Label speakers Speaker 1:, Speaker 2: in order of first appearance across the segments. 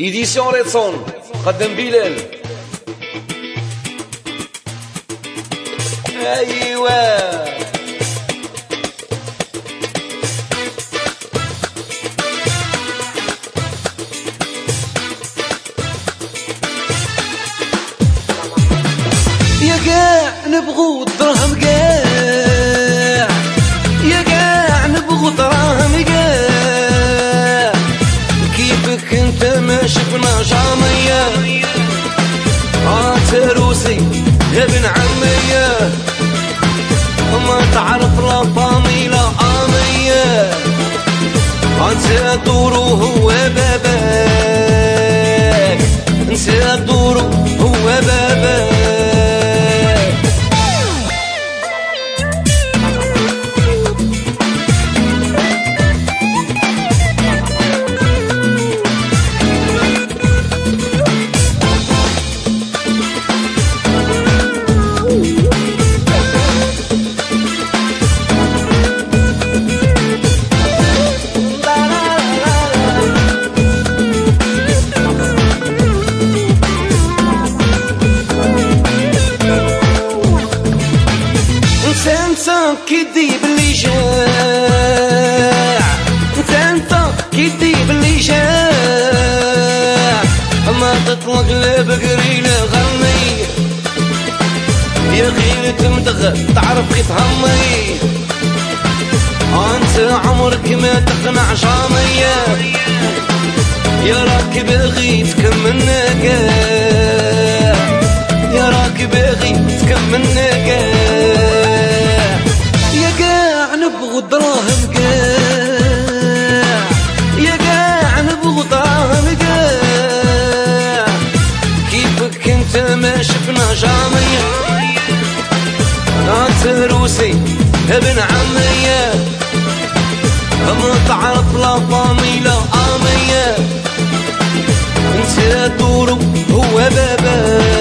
Speaker 1: ايديسيون ريتسون قدم بلال ايوا
Speaker 2: يا قاع نبغو الدرهم قاع عاتروسي يا ابن عمية. ما تعرف لا فامي لا آمية. انت دورو هو باباك انت كيدي باللي جاع. انت كيدي باللي جاع. ما تطلق لبقري لغني يا غير تمدغ تعرف كيف همي. أنت عمرك ما تقنع شامية يا راكب غيت كم النقاء يا راكب غيت كم نبغو دراهم قاع يا قاع نبغو دراهم قاع كيفك انت ما شفنا جامية انت روسي ابن عمية ما تعرف لا فامي لا آمية انت دورو هو باباك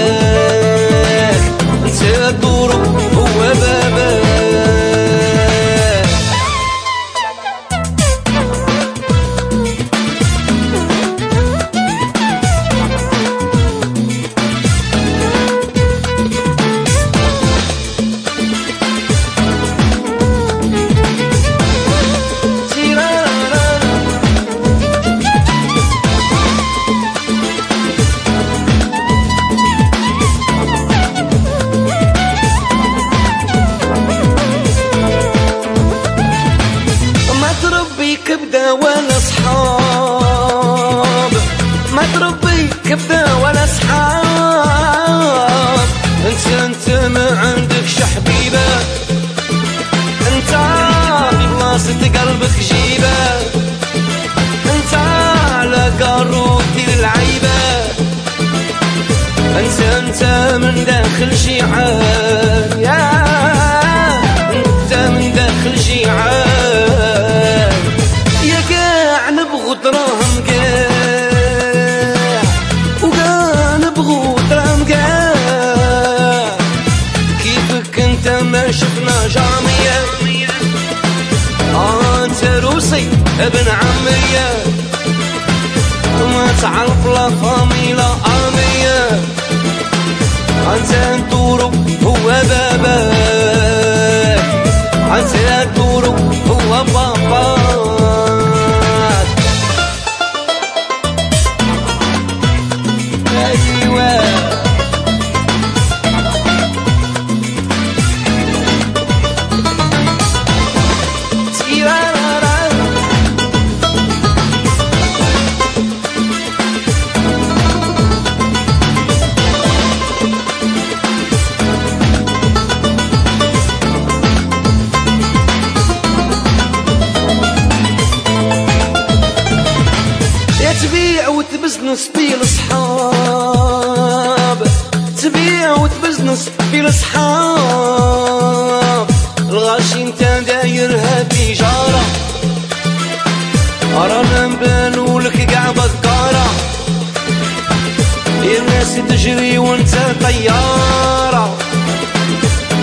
Speaker 2: ولا صحاب ما تربي كبدة ولا صحاب أنت أنت ما عندكش حبيبة. أنت في قلبك جيبة. أنت على قاروتي العيبة أنت أنت من داخل شيعان قاع نبغو دراهم قاع وقاع نبغو دراهم قاع. كيفك انت ما شفنا جامية؟ آنت روسي ابن عمية. ما تعرف لا فامي لا آمية. أنت دورو هو يا تبيع وتبزنس في الصحاب الصحاب الغاشي انت دايرها تجارة رانا نبانو لك قاع بكارة يا الناس تجري وانت طيارة.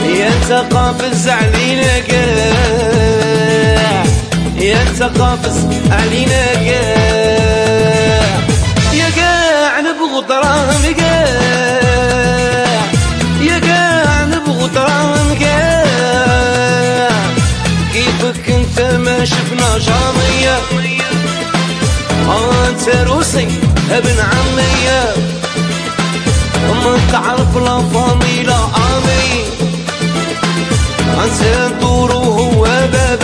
Speaker 2: يا أنت قافز علينا قاع. يا أنت قافز علينا قاع. عمي أنت روسي ابن عمي أمك تعرف لا فاميلا أمي. أنت دور هو بابك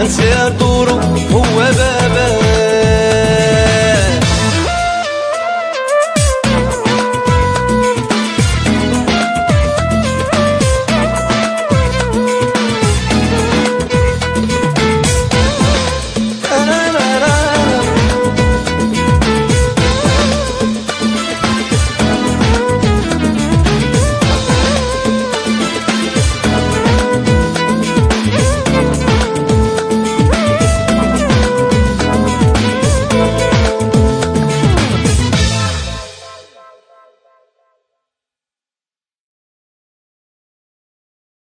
Speaker 2: أنت دور هو بابك